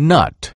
nut.